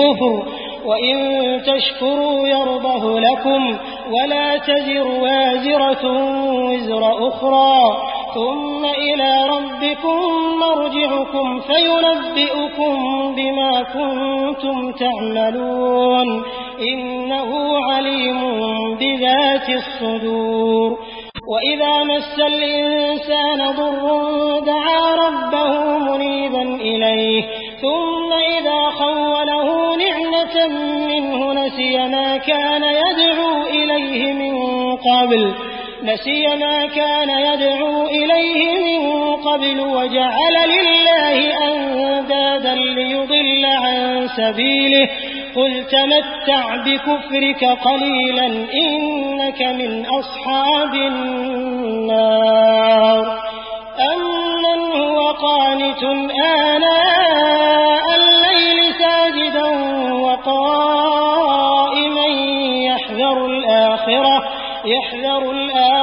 الكفر وإن تشكروا يرضه لكم ولا تزر وازرة وزر أخرى. ثم إلى ربكم مرجعكم فينبئكم بما كنتم تعملون. إنه عليم بذات الصدور. وإذا مس الإنسان ضر دعا ربه منيبا إليه. ثم إذا خوله منه نسي ما كان يدعو إليه من قبل نسي ما كان يدعو إليه من قبل وجعل لله أندادا ليضل عن سبيله قل تمتع بكفرك قليلا إنك من أصحاب النار أمن هو قانت آناء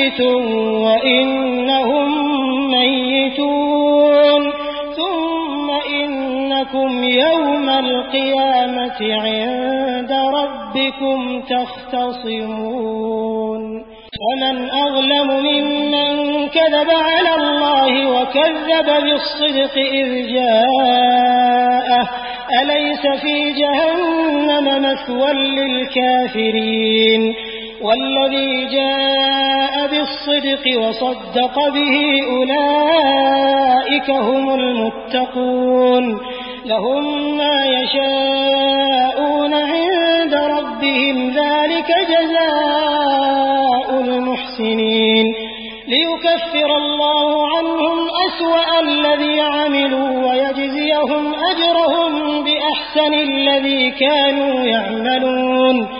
ميت وإنهم ميتون ثم إنكم يوم القيامة عند ربكم تختصمون. ومن أظلم ممن كذب على الله وكذب بالصدق إذ جاءه. أليس في جهنم مثوى للكافرين؟ والذي جاء بالصدق وصدق به أولئك هم المتقون. لهم ما يشاءون عند ربهم ذلك جزاء المحسنين. ليكفر الله عنهم أسوأ الذي عملوا ويجزيهم أجرهم بأحسن الذي كانوا يعملون.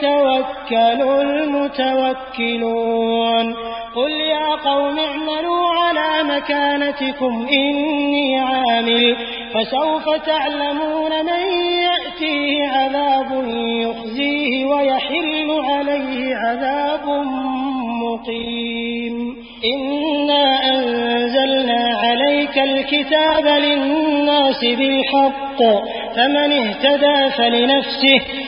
يتوكل المتوكلون. قل يا قوم اعملوا على مكانتكم إني عامل. فسوف تعلمون من يأتيه عذاب يخزيه ويحل عليه عذاب مقيم. إنا أنزلنا عليك الكتاب للناس بالحق. فمن اهتدى فلنفسه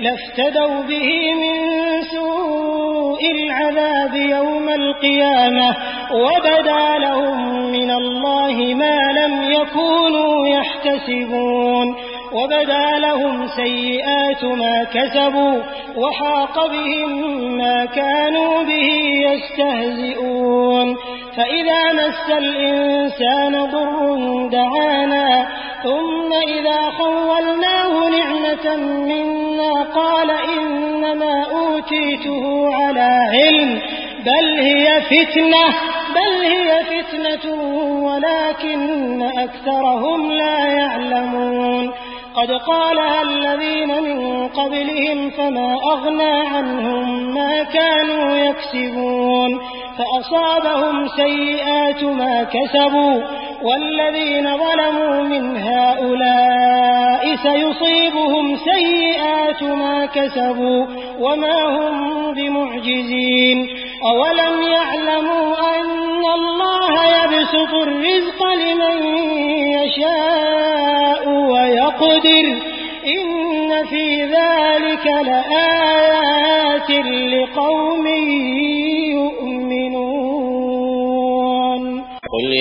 لافتدوا به من سوء العذاب يوم القيامة وبدا لهم من الله ما لم يكونوا يحتسبون وبدا لهم سيئات ما كسبوا وحاق بهم ما كانوا به يستهزئون فإذا مس الإنسان ضر دعانا ثم إذا خولناه نعمة منا قال إنما أوتيته على علم بل هي فتنة بل هي فتنة ولكن أكثرهم لا يعلمون قد قالها الذين من قبلهم فما أغنى عنهم ما كانوا يكسبون فأصابهم سيئات ما كسبوا والذين ظلموا من هؤلاء سيصيبهم سيئات ما كسبوا وما هم بمعجزين. أولم يعلموا أن الله يبسط الرزق لمن يشاء ويقدر. إن في ذلك لآيات لقوم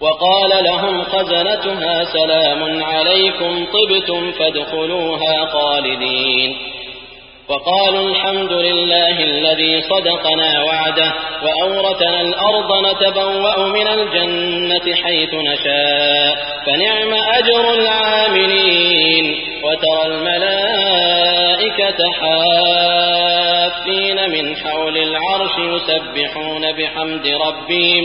وقال لهم خزنتها سلام عليكم طبتم فادخلوها خالدين. وقالوا الحمد لله الذي صدقنا وعده وأورثنا الأرض نتبوأ من الجنة حيث نشاء فنعم أجر العاملين. وترى الملائكة حافين من حول العرش يسبحون بحمد ربهم